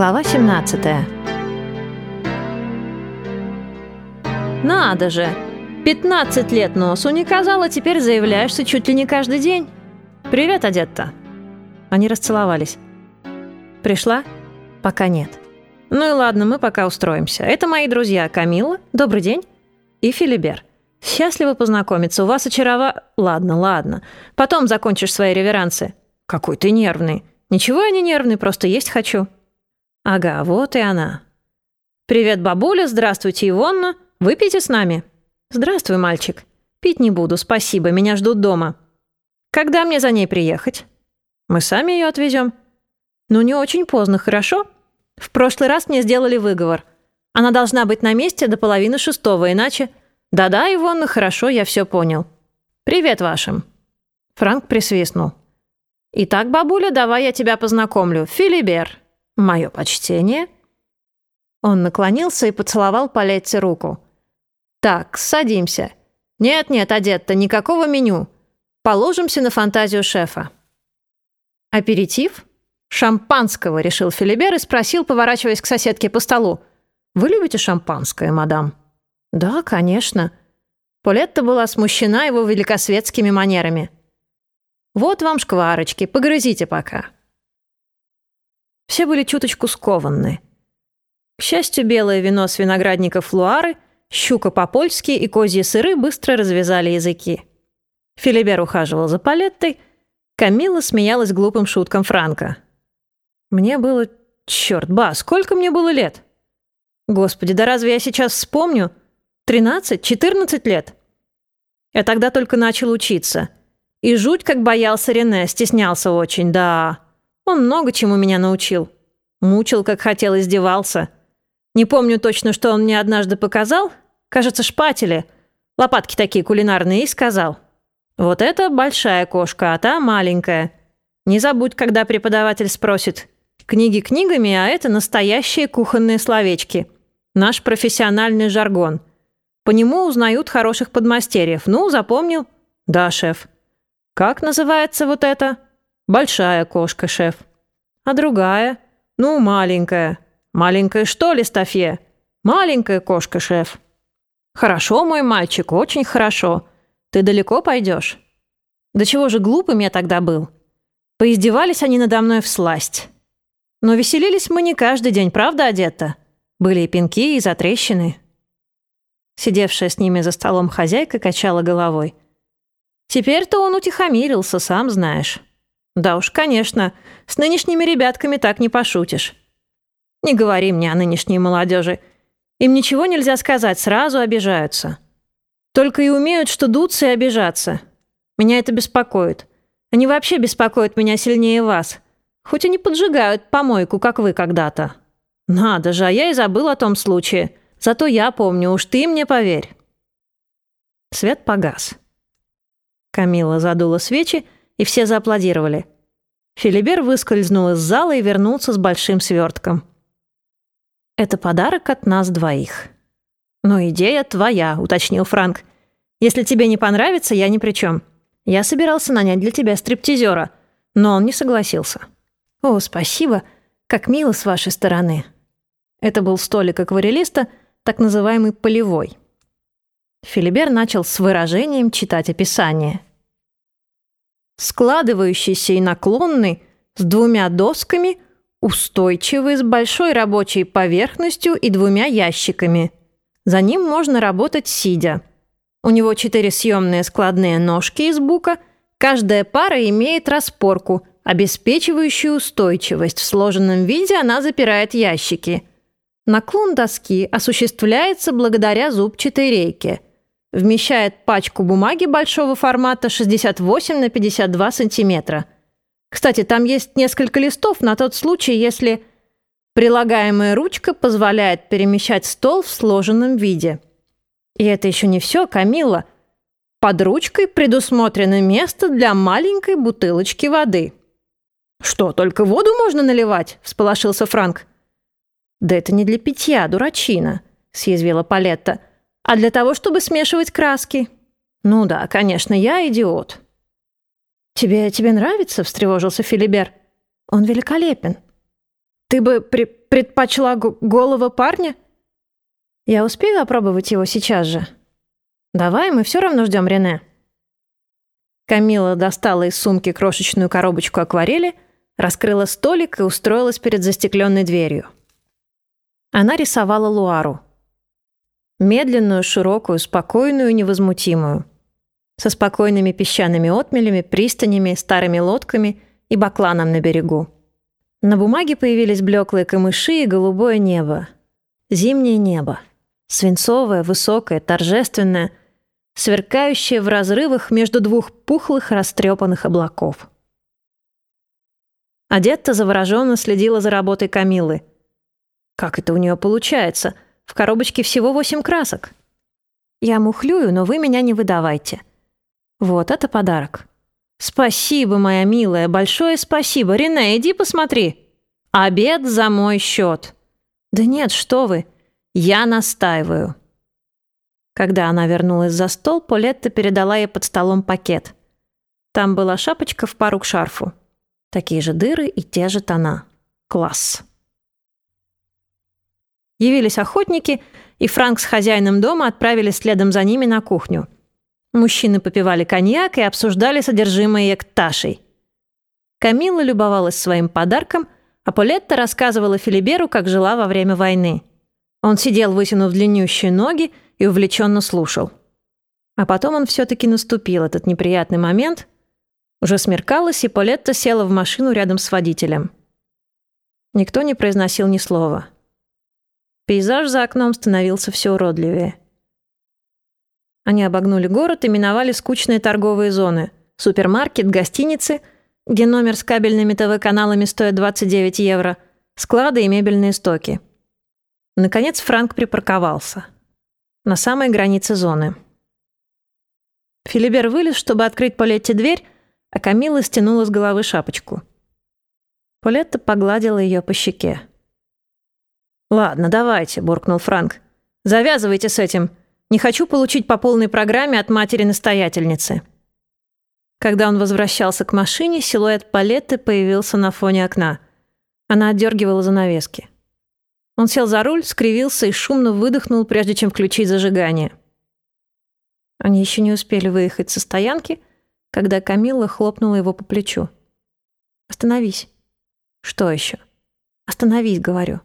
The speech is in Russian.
Глава 17 «Надо же! 15 лет носу не казала, теперь заявляешься чуть ли не каждый день. Привет, Адетта!» Они расцеловались. «Пришла? Пока нет. Ну и ладно, мы пока устроимся. Это мои друзья Камила, добрый день, и Филибер. Счастливо познакомиться, у вас очарова... Ладно, ладно. Потом закончишь свои реверансы. Какой ты нервный. Ничего я не нервный, просто есть хочу». Ага, вот и она. «Привет, бабуля, здравствуйте, Ивонна. Выпейте с нами». «Здравствуй, мальчик. Пить не буду, спасибо, меня ждут дома». «Когда мне за ней приехать?» «Мы сами ее отвезем». «Ну, не очень поздно, хорошо?» «В прошлый раз мне сделали выговор. Она должна быть на месте до половины шестого, иначе...» «Да-да, Ивонна, хорошо, я все понял. Привет вашим». Франк присвистнул. «Итак, бабуля, давай я тебя познакомлю. Филибер». «Мое почтение». Он наклонился и поцеловал Палетти руку. «Так, садимся. Нет-нет, Адетта, никакого меню. Положимся на фантазию шефа». «Аперитив?» «Шампанского», — решил Филибер и спросил, поворачиваясь к соседке по столу. «Вы любите шампанское, мадам?» «Да, конечно». Полетта была смущена его великосветскими манерами. «Вот вам шкварочки, погрызите пока». Все были чуточку скованы. К счастью, белое вино с виноградников Луары, щука по-польски и козьи сыры быстро развязали языки. Филибер ухаживал за Палеттой, Камила смеялась глупым шуткам Франка. «Мне было... Черт, ба, сколько мне было лет?» «Господи, да разве я сейчас вспомню? Тринадцать, четырнадцать лет?» Я тогда только начал учиться. И жуть как боялся Рене, стеснялся очень, да. Он много чему меня научил. Мучил, как хотел, издевался. Не помню точно, что он мне однажды показал. Кажется, шпатели. Лопатки такие кулинарные, и сказал. Вот это большая кошка, а та маленькая. Не забудь, когда преподаватель спросит. Книги книгами, а это настоящие кухонные словечки. Наш профессиональный жаргон. По нему узнают хороших подмастерьев. Ну, запомнил? Да, шеф. Как называется вот это? Большая кошка, шеф. А другая? Ну, маленькая. Маленькая что ли, Стафье? Маленькая кошка, шеф. Хорошо, мой мальчик, очень хорошо. Ты далеко пойдешь? Да чего же глупым я тогда был? Поиздевались они надо мной в сласть. Но веселились мы не каждый день, правда, одета? Были и пинки, и затрещины. Сидевшая с ними за столом хозяйка качала головой. Теперь-то он утихомирился, сам знаешь. Да уж, конечно, с нынешними ребятками так не пошутишь. Не говори мне о нынешней молодежи. Им ничего нельзя сказать, сразу обижаются. Только и умеют, что дуться и обижаться. Меня это беспокоит. Они вообще беспокоят меня сильнее вас. Хоть они поджигают помойку, как вы когда-то. Надо же, а я и забыл о том случае. Зато я помню, уж ты мне поверь. Свет погас. Камила задула свечи, и все зааплодировали. Филибер выскользнул из зала и вернулся с большим свертком. «Это подарок от нас двоих». «Но идея твоя», — уточнил Франк. «Если тебе не понравится, я ни при чем. Я собирался нанять для тебя стриптизера, но он не согласился». «О, спасибо. Как мило с вашей стороны». Это был столик акварелиста, так называемый полевой. Филибер начал с выражением читать описание — складывающийся и наклонный, с двумя досками, устойчивый, с большой рабочей поверхностью и двумя ящиками. За ним можно работать сидя. У него четыре съемные складные ножки из бука, каждая пара имеет распорку, обеспечивающую устойчивость. В сложенном виде она запирает ящики. Наклон доски осуществляется благодаря зубчатой рейке – Вмещает пачку бумаги большого формата 68 на 52 сантиметра. Кстати, там есть несколько листов на тот случай, если прилагаемая ручка позволяет перемещать стол в сложенном виде. И это еще не все, Камила. Под ручкой предусмотрено место для маленькой бутылочки воды. «Что, только воду можно наливать?» – всполошился Франк. «Да это не для питья, дурачина», – съязвила Палетта – а для того, чтобы смешивать краски. Ну да, конечно, я идиот. Тебе, тебе нравится? встревожился Филибер. Он великолепен. Ты бы при предпочла голого парня? Я успею опробовать его сейчас же. Давай, мы все равно ждем Рене. Камила достала из сумки крошечную коробочку акварели, раскрыла столик и устроилась перед застекленной дверью. Она рисовала Луару. Медленную, широкую, спокойную, невозмутимую. Со спокойными песчаными отмелями, пристанями, старыми лодками и бакланом на берегу. На бумаге появились блеклые камыши и голубое небо. Зимнее небо. Свинцовое, высокое, торжественное, сверкающее в разрывах между двух пухлых растрепанных облаков. Адетта завороженно следила за работой Камилы. Как это у нее получается? В коробочке всего восемь красок. Я мухлюю, но вы меня не выдавайте. Вот это подарок. «Спасибо, моя милая, большое спасибо. Рене, иди посмотри. Обед за мой счет». «Да нет, что вы. Я настаиваю». Когда она вернулась за стол, Полетта передала ей под столом пакет. Там была шапочка в пару к шарфу. Такие же дыры и те же тона. Класс. Явились охотники, и Франк с хозяином дома отправились следом за ними на кухню. Мужчины попивали коньяк и обсуждали содержимое экташей. Камила любовалась своим подарком, а Полетта рассказывала Филиберу, как жила во время войны. Он сидел, вытянув длиннющие ноги, и увлеченно слушал. А потом он все-таки наступил, этот неприятный момент. Уже смеркалось, и Полетта села в машину рядом с водителем. Никто не произносил ни слова. Пейзаж за окном становился все уродливее. Они обогнули город и миновали скучные торговые зоны. Супермаркет, гостиницы, где номер с кабельными ТВ-каналами стоит 29 евро, склады и мебельные стоки. Наконец Франк припарковался. На самой границе зоны. Филибер вылез, чтобы открыть Полетте дверь, а Камила стянула с головы шапочку. Полетта погладила ее по щеке. «Ладно, давайте», — буркнул Франк. «Завязывайте с этим. Не хочу получить по полной программе от матери-настоятельницы». Когда он возвращался к машине, силуэт Палетты появился на фоне окна. Она отдергивала занавески. Он сел за руль, скривился и шумно выдохнул, прежде чем включить зажигание. Они еще не успели выехать со стоянки, когда Камилла хлопнула его по плечу. «Остановись». «Что еще?» «Остановись», — говорю.